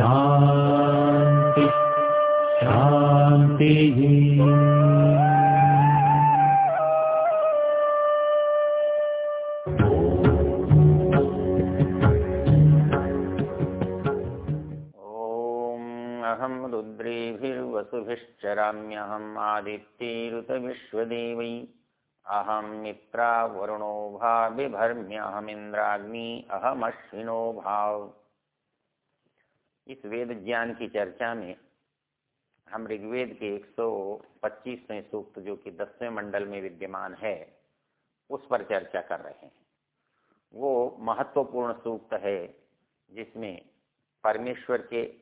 शान्ति शान्तिः रुद्रेभिर्वसुभिश्चराम्यहम् आदित्यैरुतविश्वदेवै। अहं मित्रा वरुणो भाविभर्म्यहमिन्द्राग्नि अहमश्विनो भाव। इस वेद ज्ञान की चर्चा में हम ऋग्वेद के 125वें सूक्त, जो कि दसवें मंडल में विद्यमान है, उस पर चर्चा कर रहे हैं। वो महत्वपूर्ण सूक्त है, जिसमें परमेश्वर के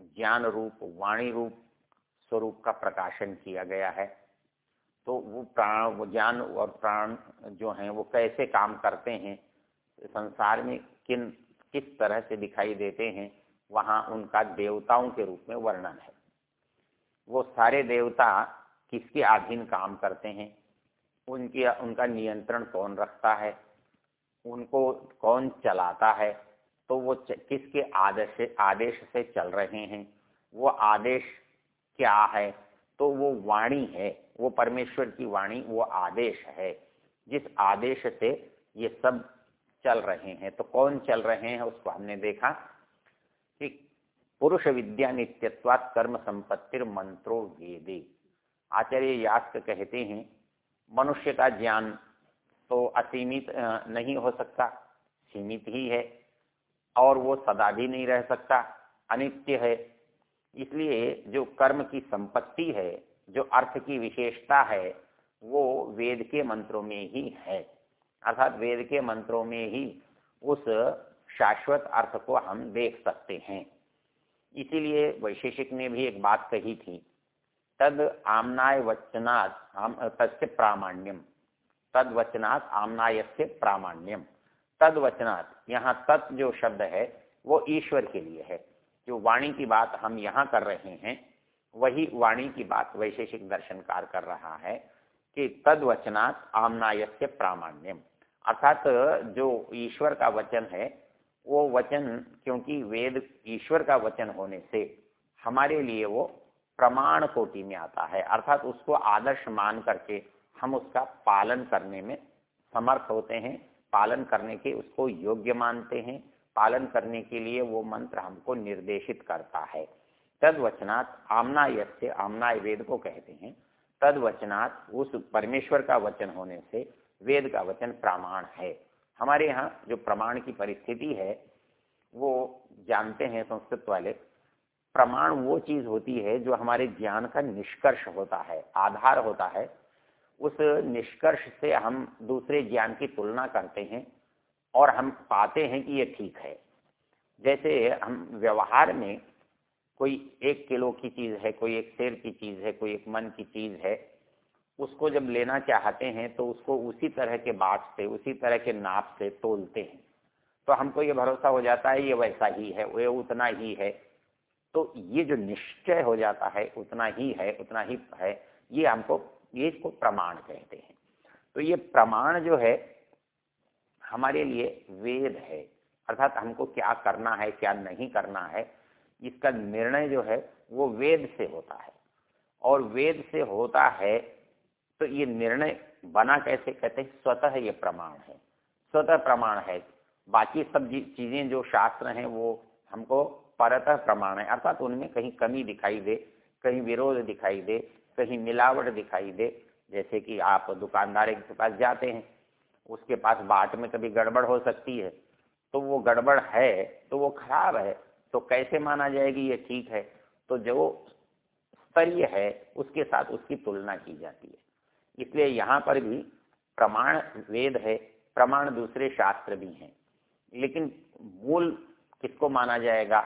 ज्ञान रूप, वाणी रूप स्वरूप का प्रकाशन किया गया है। तो वो प्राण, वो ज्ञान और प्राण जो हैं, वो कैसे काम करते हैं, संसार में किन, किस तरह से दिखाई देते हैं वहाँ उनका देवताओं के रूप में वर्णन है। वो सारे देवता किसके अधीन काम करते हैं? उनकी, उनका नियंत्रण कौन रखता है? उनको कौन चलाता है? तो वो किसके आदेश आदेश से चल रहे हैं? वो आदेश क्या है? तो वो वाणी है। वो परमेश्वर की वाणी, वो आदेश है। जिस आदेश से ये सब चल रहे हैं तो कौन चल रहे हैं उसको हमने देखा? पुरुष विद्या नित्यत्वात कर्म संपत्तिर मंत्रो वेदे। आचार्य यास्क कहते हैं, मनुष्य का ज्ञान तो असीमित नहीं हो सकता, सीमित ही है, और वो सदा भी नहीं रह सकता, अनित्य है। इसलिए जो कर्म की संपत्ति है, जो अर्थ की विशेषता है, वो वेद के मंत्रों में ही है। अर्थात वेद के मंत्रों में ही उस शाश्वत अर्थ को हम देख सकते हैं। इसीलिए वैशेषिक ने भी एक बात कही थी, तद आमनाय वचनात्, आम, तस्य प्रामाण्यम। तद वचनात् आमनाय से प्रामाण्यम। तद वचनात्, यहाँ तत् जो शब्द है, वो ईश्वर के लिए है। जो वाणी की बात हम यहाँ कर रहे हैं, वही वाणी की बात वैशेषिक दर्शनकार कर रहा है कि तद वचनात् आमनाय से प्रामाण्यम। अर्थात जो ईश्वर का वचन है वो वचन, क्योंकि वेद ईश्वर का वचन होने से हमारे लिए वो प्रमाण कोटि में आता है। अर्थात उसको आदर्श मान करके हम उसका पालन करने में समर्थ होते हैं। पालन करने के उसको योग्य मानते हैं। पालन करने के लिए वो मंत्र हमको निर्देशित करता है। तद वचनात् आमना यस्य, आमना वेद को कहते हैं। तद वचनात् उस परमेश्वर का वचन होने से वेद का वचन प्रमाण है। हमारे यहाँ जो प्रमाण की परिस्थिति है, वो जानते हैं संस्कृत वाले, प्रमाण वो चीज़ होती है जो हमारे ज्ञान का निष्कर्ष होता है, आधार होता है। उस निष्कर्ष से हम दूसरे ज्ञान की तुलना करते हैं और हम पाते हैं कि ये ठीक है। जैसे हम व्यवहार में कोई एक किलो की चीज़ है, कोई एक शेर की चीज़ है, कोई एक मन की चीज़ है उसको जब लेना चाहते हैं तो उसको उसी तरह के बाट से, उसी तरह के नाप से तोलते हैं। तो हमको ये भरोसा हो जाता है, ये वैसा ही है वो उतना ही है। तो ये जो निश्चय हो जाता है, उतना ही है, उतना ही है, ये हमको, ये इसको प्रमाण कहते हैं। तो ये प्रमाण जो है, हमारे लिए वेद है। अर्थात हमको क्या करना है, क्या नहीं करना है, इसका निर्णय जो है, वो वेद से होता है। और वेद से होता है तो ये निर्णय बना कैसे कहते हैं? स्वतः है ये प्रमाण है। स्वतः प्रमाण है। बाकी सब चीज़ें जो शास्त्र हैं, वो हमको परतः प्रमाण है। अर्थात उनमें कहीं कमी दिखाई दे, कहीं विरोध दिखाई दे, कहीं मिलावट दिखाई दे। जैसे कि आप दुकानदार के पास जाते हैं, उसके पास बाट में कभी गड़बड़ हो सकती है तो वो गड़बड़ है तो वो खराब है तो कैसे माना जाएगी ये ठीक है? तो जो स्तरीय है, उसके साथ उसकी तुलना की जाती है। इसलिए यहाँ पर भी प्रमाण वेद है, प्रमाण दूसरे शास्त्र भी हैं। लेकिन मूल किसको माना जाएगा?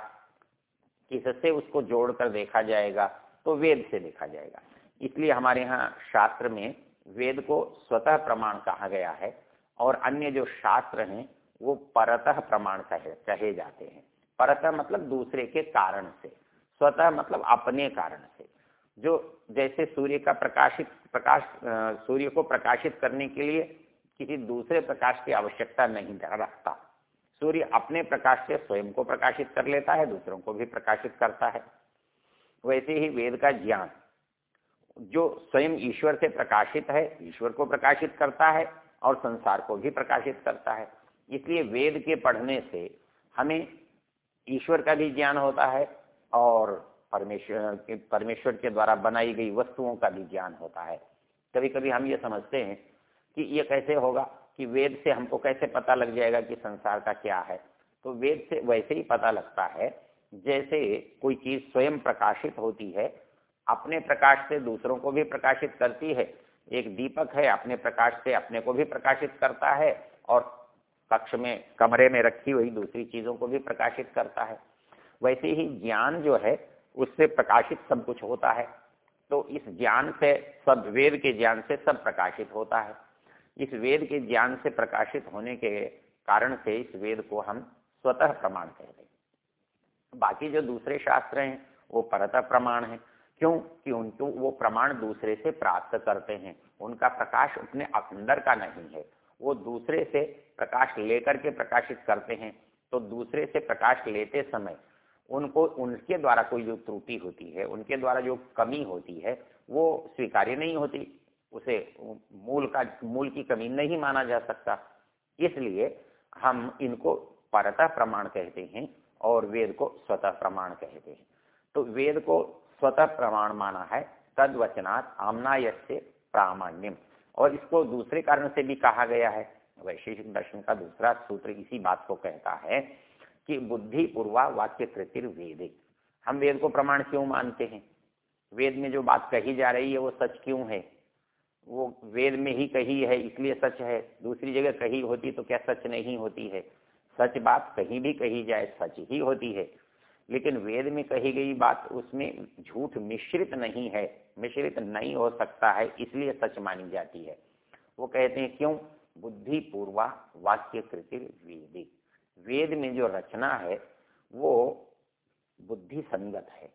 किससे उसको जोड़कर देखा जाएगा? तो वेद से देखा जाएगा। इसलिए हमारे यहाँ शास्त्र में वेद को स्वतः प्रमाण कहा गया है और अन्य जो शास्त्र हैं, वो परतः प्रमाण कहे कहे जाते हैं। परतः मतलब दूसरे के कारण से, स्वतः मतलब अपने कारण से। जो जैसे सूर्य का प्रकाशित, प्रकाश सूर्य को प्रकाशित करने के लिए किसी दूसरे प्रकाश की आवश्यकता नहीं रखता। सूर्य अपने प्रकाश से स्वयं को प्रकाशित कर लेता है, दूसरों को भी प्रकाशित करता है। वैसे ही वेद का ज्ञान, जो स्वयं ईश्वर से प्रकाशित है, ईश्वर को प्रकाशित करता है और संसार को भी प्रकाशित करता है। इसलिए वेद के पढ़ने से हमें ईश्वर का भी ज्ञान होता है और परमेश्वर परमेश्वर के द्वारा बनाई गई वस्तुओं का भी ज्ञान होता है। कभी कभी हम ये समझते हैं कि ये कैसे होगा, कि वेद से हमको कैसे पता लग जाएगा कि संसार का क्या है। तो वेद से वैसे ही पता लगता है, जैसे कोई चीज़ स्वयं प्रकाशित होती है, अपने प्रकाश से दूसरों को भी प्रकाशित करती है। एक दीपक है, अपने प्रकाश से अपने को भी प्रकाशित करता है, और कक्ष में, कमरे में रखी हुई दूसरी चीज़ों को भी प्रकाशित करता है। वैसे ही ज्ञान जो है उससे प्रकाशित सब कुछ होता है। तो इस ज्ञान से, सब वेद के ज्ञान से सब प्रकाशित होता है। इस वेद के ज्ञान से प्रकाशित होने के कारण से इस वेद को हम स्वतः प्रमाण कहते हैं। बाकी जो दूसरे शास्त्र हैं, वो परतः प्रमाण है। क्यों? कि उनको वो प्रमाण दूसरे से प्राप्त करते हैं। उनका प्रकाश अपने अंदर का नहीं है। वो दूसरे से प्रकाश लेकर के प्रकाशित करते हैं। तो दूसरे से प्रकाश लेते समय उनको, उनके द्वारा कोई जो त्रुटि होती है, उनके द्वारा जो कमी होती है, वो स्वीकार्य नहीं होती। उसे मूल का, मूल की कमी नहीं माना जा सकता। इसलिए हम इनको परतः प्रमाण कहते हैं और वेद को स्वतः प्रमाण कहते हैं। तो वेद को स्वतः प्रमाण माना है तद वचनात् आमनायस्य प्रामाण्यम। और इसको दूसरे कारण से भी कहा गया है। वैशेषिक दर्शन का दूसरा सूत्र इसी बात को कहता है कि बुद्धि पूर्वा वाक्य कृतिर वेदे हम वेद को प्रमाण क्यों मानते हैं? वेद में जो बात कही जा रही है, वो सच क्यों है? वो वेद में ही कही है, इसलिए सच है। दूसरी जगह कही होती तो क्या सच नहीं होती है? सच बात कहीं भी कही जाए, सच ही होती है। लेकिन वेद में कही गई बात, उसमें झूठ मिश्रित नहीं है, मिश्रित नहीं हो सकता है, इसलिए सच मानी जाती है। वो कहते हैं, क्यों? बुद्धि पूर्वा वाक्य कृति वेद वेद में जो रचना है, वो बुद्धि संगत है।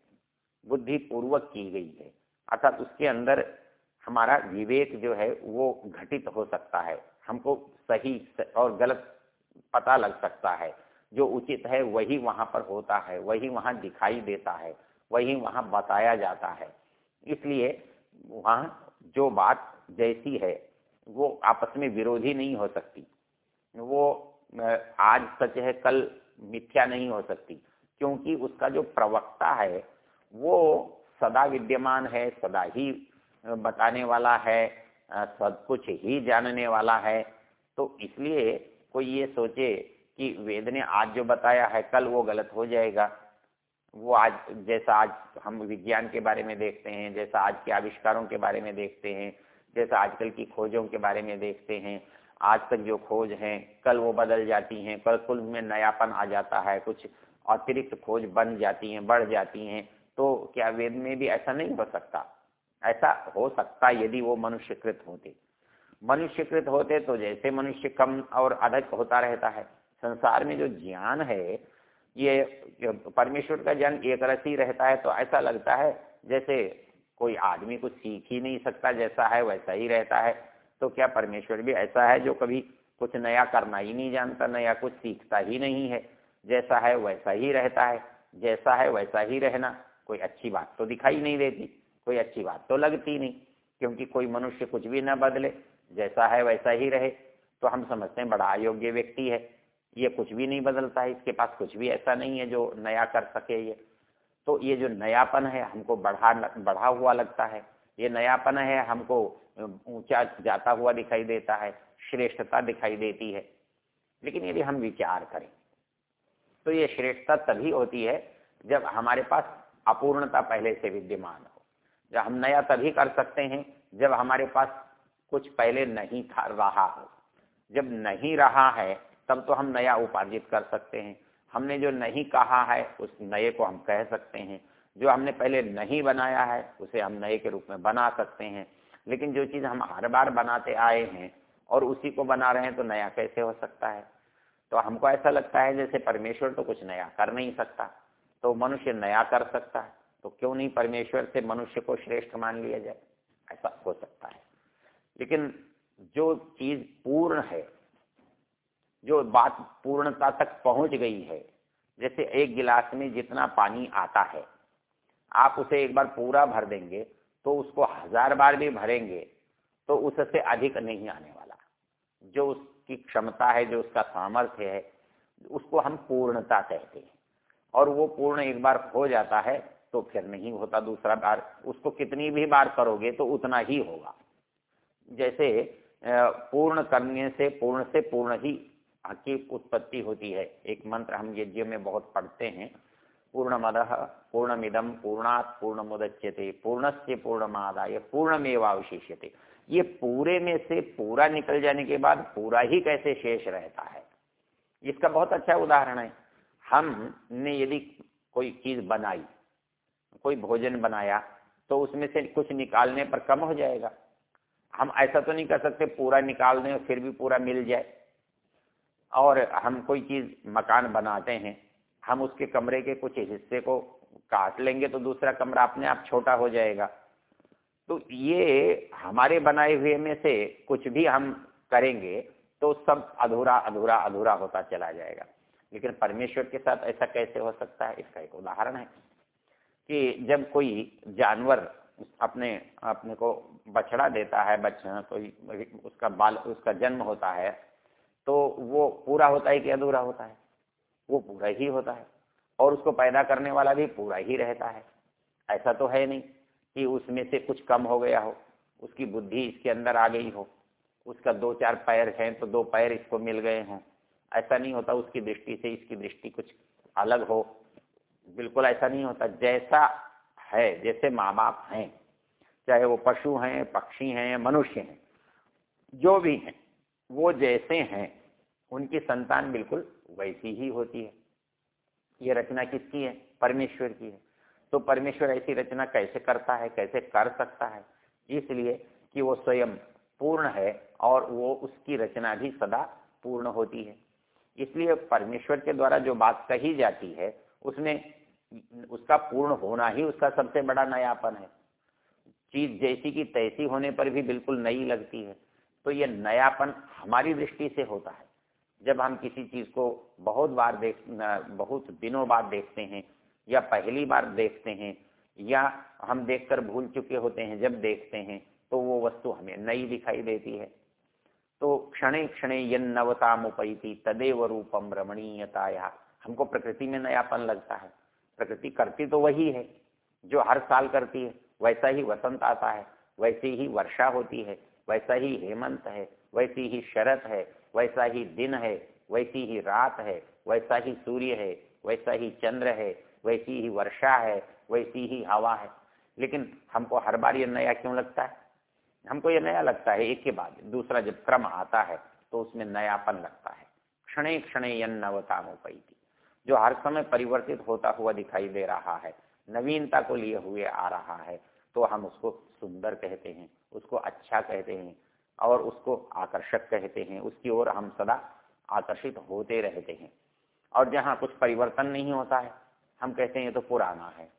बुद्धि पूर्वक की गई है। अर्थात उसके अंदर हमारा विवेक जो है, वो घटित हो सकता है। हमको सही और गलत पता लग सकता है। जो उचित है, वही वहाँ पर होता है, वही वहाँ दिखाई देता है, वही वहाँ बताया जाता है। इसलिए वहाँ जो बात जैसी है, वो आपस में विरोधी नहीं हो सकती। वो आज सच है, कल मिथ्या नहीं हो सकती। क्योंकि उसका जो प्रवक्ता है, वो सदा विद्यमान है, सदा ही बताने वाला है सब कुछ ही जानने वाला है। तो इसलिए कोई ये सोचे कि वेद ने आज जो बताया है, कल वो गलत हो जाएगा। वो आज, जैसा आज हम विज्ञान के बारे में देखते हैं, जैसा आज के आविष्कारों के बारे में देखते हैं, जैसा आजकल की खोजों के बारे में देखते हैं आज तक जो खोज हैं, कल वो बदल जाती हैं, कल कुल में नयापन आ जाता है, कुछ अतिरिक्त खोज बन जाती हैं, बढ़ जाती हैं तो क्या वेद में भी ऐसा नहीं हो सकता? ऐसा हो सकता यदि वो मनुष्यकृत होते। मनुष्यकृत होते तो जैसे मनुष्य कम और अधिक होता रहता है। संसार में जो ज्ञान है, ये परमेश्वर का ज्ञान एक रसी रहता है तो ऐसा लगता है जैसे कोई आदमी कुछ सीख ही नहीं सकता, जैसा है वैसा ही रहता है। तो क्या परमेश्वर भी ऐसा है जो कभी कुछ नया करना ही नहीं जानता नया कुछ सीखता ही नहीं है। जैसा है वैसा ही रहता है जैसा है वैसा ही रहना। कोई अच्छी बात तो दिखाई नहीं देती कोई अच्छी बात तो लगती नहीं क्योंकि कोई मनुष्य कुछ भी न बदले जैसा है वैसा ही रहे। तो हम समझते हैं बड़ा अयोग्य व्यक्ति है ये कुछ भी नहीं बदलता है इसके पास कुछ भी ऐसा नहीं है जो नया कर सके ये। तो ये जो नयापन है हमको बढ़ा बढ़ा हुआ लगता है। ये नयापन है, हमको ऊँचा जाता हुआ दिखाई देता है, श्रेष्ठता दिखाई देती है। लेकिन यदि हम विचार करें तो ये श्रेष्ठता तभी होती है जब हमारे पास अपूर्णता पहले से विद्यमान हो। जब हम नया तभी कर सकते हैं जब हमारे पास कुछ पहले नहीं था, रहा हो। जब नहीं रहा है, तब तो हम नया उपार्जित कर सकते हैं। हमने जो नहीं कहा है, उस नए को हम कह सकते हैं। जो हमने पहले नहीं बनाया है, उसे हम नए के रूप में बना सकते हैं। लेकिन जो चीज़ हम हर बार बनाते आए हैं और उसी को बना रहे हैं तो नया कैसे हो सकता है? तो हमको ऐसा लगता है जैसे परमेश्वर तो कुछ नया कर नहीं सकता तो मनुष्य नया कर सकता है। तो क्यों नहीं परमेश्वर से मनुष्य को श्रेष्ठ मान लिया जाए? ऐसा हो सकता है। लेकिन जो चीज़ पूर्ण है, जो बात पूर्णता तक पहुँच गई है, जैसे एक गिलास में जितना पानी आता है आप उसे एक बार पूरा भर देंगे तो उसको हज़ार बार भी भरेंगे तो उससे अधिक नहीं आने वाला। जो उसकी क्षमता है, जो उसका सामर्थ्य है, उसको हम पूर्णता कहते हैं। और वो पूर्ण एक बार हो जाता है तो फिर नहीं होता दूसरा बार। उसको कितनी भी बार करोगे तो उतना ही होगा। जैसे पूर्ण करने से, पूर्ण से पूर्ण ही की उत्पत्ति होती है। एक मंत्र हम यज्ञ में बहुत पढ़ते हैं पूर्ण मद पूर्णमिदम पूर्णात पूर्ण मुदच्यते पूर्णस्य पूर्णमादाय पूर्णमेवावशिष्यते। ये पूरे में से पूरा निकल जाने के बाद पूरा ही कैसे शेष रहता है? इसका बहुत अच्छा उदाहरण है। हमने यदि कोई चीज़ बनाई, कोई भोजन बनाया तो उसमें से कुछ निकालने पर कम हो जाएगा। हम ऐसा तो नहीं कर सकते, पूरा निकाल दें फिर भी पूरा मिल जाए। और हम कोई चीज़, मकान बनाते हैं हम उसके कमरे के कुछ हिस्से को काट लेंगे तो दूसरा कमरा अपने आप छोटा हो जाएगा। तो ये हमारे बनाए हुए में से कुछ भी हम करेंगे तो सब अधूरा अधूरा अधूरा होता चला जाएगा। लेकिन परमेश्वर के साथ ऐसा कैसे हो सकता है? इसका एक उदाहरण है कि जब कोई जानवर अपने अपने को बछड़ा देता है, बच्चा, कोई उसका बाल, उसका जन्म होता है तो वो पूरा होता है कि अधूरा होता है? वो पूरा ही होता है। और उसको पैदा करने वाला भी पूरा ही रहता है। ऐसा तो है नहीं कि उसमें से कुछ कम हो गया हो। उसकी बुद्धि इसके अंदर आ गई हो। उसका दो चार पैर हैं तो दो पैर इसको मिल गए हों। ऐसा नहीं होता उसकी दृष्टि से इसकी दृष्टि कुछ अलग हो। बिल्कुल ऐसा नहीं होता। जैसा है, जैसे माँ बाप हैं, चाहे वो पशु हैं, पक्षी हैं, मनुष्य हैं, जो भी हैं, वो जैसे हैं, उनकी संतान बिल्कुल वैसी ही होती है। ये रचना किसकी है? परमेश्वर की है। तो परमेश्वर ऐसी रचना कैसे करता है, कैसे कर सकता है? इसलिए कि वो स्वयं पूर्ण है और वो उसकी रचना भी सदा पूर्ण होती है। इसलिए परमेश्वर के द्वारा जो बात कही जाती है, उसमें उसका पूर्ण होना ही उसका सबसे बड़ा नयापन है। चीज़ जैसी की तैसी होने पर भी बिल्कुल नई लगती है। तो ये नयापन हमारी दृष्टि से होता है। जब हम किसी चीज़ को बहुत बार देख बहुत दिनों बाद देखते हैं, या पहली बार देखते हैं, या हम देखकर भूल चुके होते हैं, जब देखते हैं तो वो वस्तु हमें नई दिखाई देती है। तो क्षणे क्षणे यन नवतामुपैती तदेव रूपम रमणीयताया। हमको प्रकृति में नयापन लगता है। प्रकृति करती तो वही है, जो हर साल करती है, वैसा ही वसंत आता है, वैसी ही वर्षा होती है, वैसा ही हेमंत है, वैसी ही शरत है वैसा ही दिन है, वैसी ही रात है, वैसा ही सूर्य है, वैसा ही चंद्र है, वैसी ही वर्षा है, वैसी ही हवा है। लेकिन हमको हर बार ये नया क्यों लगता है? हमको ये नया लगता है एक के बाद दूसरा जब क्रम आता है तो उसमें नयापन लगता है। क्षण क्षणे क्षणे यन्नवतामोपैती। जो हर समय परिवर्तित होता हुआ दिखाई दे रहा है, नवीनता को लिए हुए आ रहा है तो हम उसको सुंदर कहते हैं, उसको अच्छा कहते हैं और उसको आकर्षक कहते हैं। उसकी ओर हम सदा आकर्षित होते रहते हैं। और जहाँ कुछ परिवर्तन नहीं होता है, हम कहते हैं ये तो पुराना है।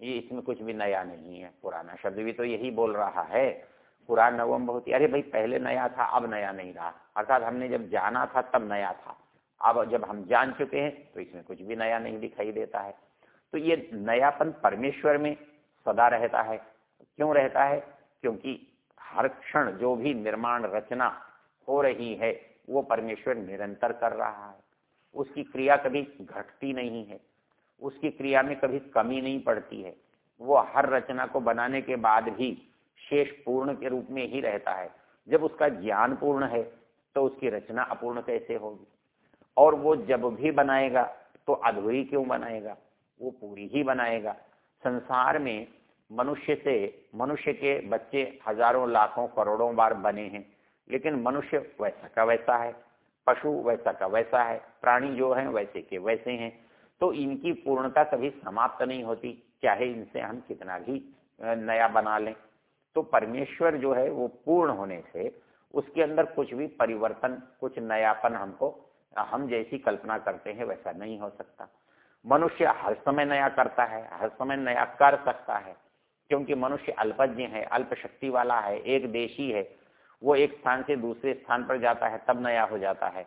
ये इसमें कुछ भी नया नहीं है, पुराना शब्द भी तो यही बोल रहा है। पुरान नवम बहुत अरे भाई पहले नया था, अब नया नहीं रहा। अर्थात हमने जब जाना था, तब नया था। अब जब हम जान चुके हैं तो इसमें कुछ भी नया नहीं दिखाई देता है। तो ये नयापन परमेश्वर में सदा रहता है। क्यों रहता है? क्योंकि हर क्षण जो भी निर्माण रचना हो रही है, वो परमेश्वर निरंतर कर रहा है। उसकी क्रिया कभी घटती नहीं है। उसकी क्रिया में कभी कमी नहीं पड़ती है। वो हर रचना को बनाने के बाद भी शेष पूर्ण के रूप में ही रहता है। जब उसका ज्ञान पूर्ण है तो उसकी रचना अपूर्ण कैसे होगी? और वो जब भी बनाएगा तो अधूरी क्यों बनाएगा? वो पूरी ही बनाएगा। संसार में मनुष्य से, मनुष्य के बच्चे हज़ारों, लाखों, करोड़ों बार बने हैं। लेकिन मनुष्य वैसा का वैसा है, पशु वैसा का वैसा है, प्राणी जो है वैसे के वैसे हैं। तो इनकी पूर्णता कभी समाप्त नहीं होती, चाहे इनसे हम कितना भी नया बना लें। तो परमेश्वर जो है, वो पूर्ण होने से उसके अंदर कुछ भी परिवर्तन, कुछ नयापन हमको, हम जैसी कल्पना करते हैं, वैसा नहीं हो सकता। मनुष्य हर समय नया करता है, हर समय नया कर सकता है। क्योंकि मनुष्य अल्पज्ञ है अल्प शक्ति वाला है, एक देशी है, वो एक स्थान से दूसरे स्थान पर जाता है, तब नया हो जाता है।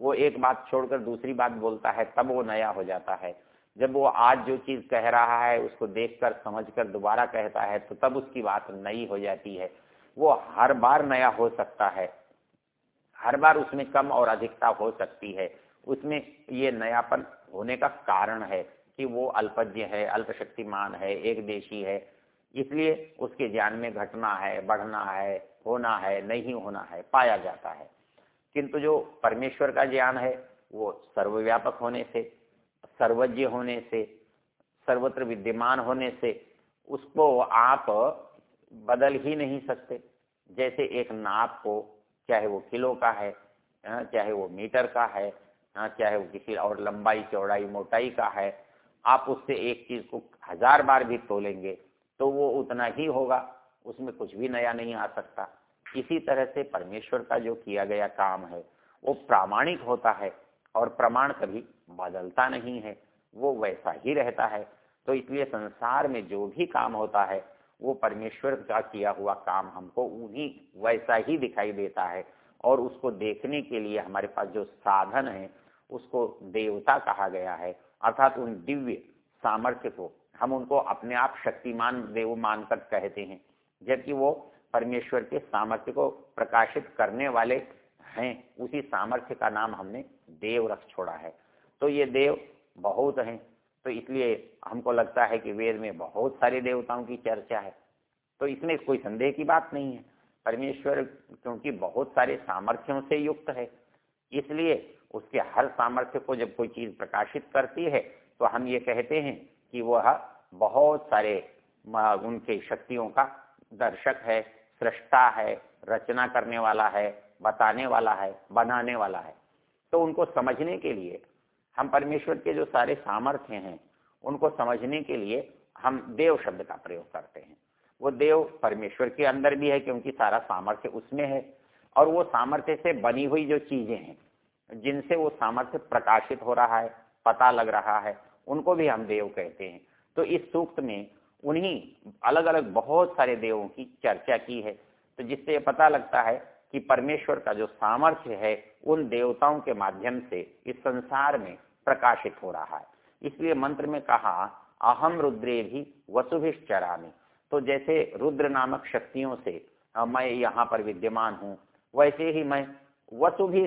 वो एक बात छोड़कर दूसरी बात बोलता है, तब वो नया हो जाता है। जब वो आज जो चीज़ कह रहा है, उसको देखकर, समझकर, दोबारा कहता है तो तब उसकी बात नई हो जाती है। वो हर बार नया हो सकता है। हर बार उसमें कम और अधिकता हो सकती है। उसमें ये नयापन होने का कारण है कि वो अल्पज्ञ है, अल्पशक्तिमान है, एक देशी है। इसलिए उसके ज्ञान में घटना है, बढ़ना है, होना है, नहीं होना है, पाया जाता है। किंतु जो परमेश्वर का ज्ञान है, वो सर्वव्यापक होने से, सर्वज्ञ होने से, सर्वत्र विद्यमान होने से, उसको आप बदल ही नहीं सकते। जैसे एक नाप को, चाहे वो किलो का है चाहे वो मीटर का है चाहे वो किसी और लंबाई, चौड़ाई, मोटाई का है, आप उससे एक चीज़ को हज़ार बार भी तोलेंगे तो वो उतना ही होगा, उसमें कुछ भी नया नहीं आ सकता। इसी तरह से परमेश्वर का जो किया गया काम है, वो प्रामाणिक होता है और प्रमाण कभी बदलता नहीं है, वो वैसा ही रहता है। तो इसलिए संसार में जो भी काम होता है, वो परमेश्वर का किया हुआ काम हमको उन्हीं वैसा ही दिखाई देता है और उसको देखने के लिए हमारे पास जो साधन है, उसको देवता कहा गया है, अर्थात उन दिव्य सामर्थ्य को हम उनको अपने आप शक्तिमान देव मानकर कहते हैं, जबकि वो परमेश्वर के सामर्थ्य को प्रकाशित करने वाले हैं। उसी सामर्थ्य का नाम हमने देव रख छोड़ा है। तो ये देव बहुत हैं। तो इसलिए हमको लगता है कि वेद में बहुत सारे देवताओं की चर्चा है। तो इसमें कोई संदेह की बात नहीं है। परमेश्वर क्योंकि बहुत सारे सामर्थ्यों से युक्त है। इसलिए उसके हर सामर्थ्य को जब कोई चीज़ प्रकाशित करती है तो हम ये कहते हैं कि वह बहुत सारे उनके शक्तियों का दर्शक है, सृष्टा है, रचना करने वाला है, बताने वाला है, बनाने वाला है। तो उनको समझने के लिए, हम परमेश्वर के जो सारे सामर्थ्य हैं, उनको समझने के लिए हम देव शब्द का प्रयोग करते हैं। वो देव परमेश्वर के अंदर भी है, क्योंकि सारा सामर्थ्य उसमें है। और वो सामर्थ्य से बनी हुई जो चीज़ें हैं, जिनसे वो सामर्थ्य प्रकाशित हो रहा है, पता लग रहा है उनको भी हम देव कहते हैं। तो इस सूक्त में उन्हीं अलग अलग बहुत सारे देवों की चर्चा की है। तो जिससे पता लगता है कि परमेश्वर का जो सामर्थ्य है, उन देवताओं के माध्यम से इस संसार में प्रकाशित हो रहा है। इसलिए मंत्र में कहा अहम रुद्रे भी वसुभिश्चरामी। तो जैसे रुद्र नामक शक्तियों से मैं यहाँ पर विद्यमान हूँ, वैसे ही मैं वसु भी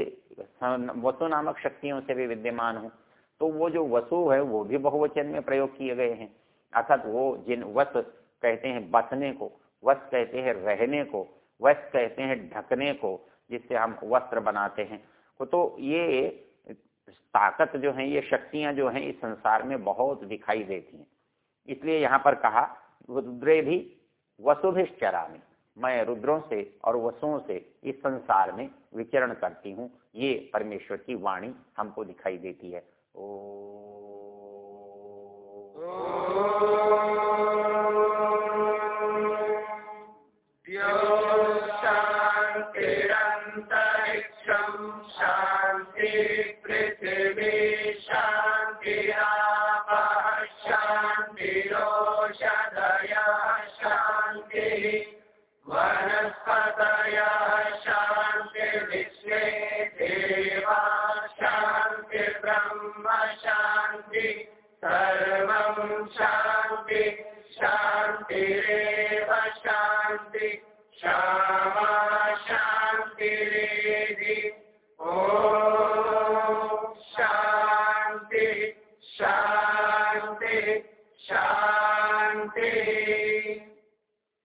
वसु नामक शक्तियों से भी विद्यमान हूँ। तो वो जो वसु है, वो भी बहुवचन में प्रयोग किए गए हैं। अर्थात वो जिन वस कहते हैं बसने को, वस कहते हैं रहने को, वस कहते हैं ढकने को, जिससे हम वस्त्र बनाते हैं। तो ये ताकत जो है, ये शक्तियाँ जो हैं, इस संसार में बहुत दिखाई देती हैं। इसलिए यहाँ पर कहा, रुद्रे भी वसुभिश्चरा में मैं रुद्रों से और वसुओं से इस संसार में विचरण करती हूँ। ये परमेश्वर की वाणी हमको दिखाई देती है। ఓ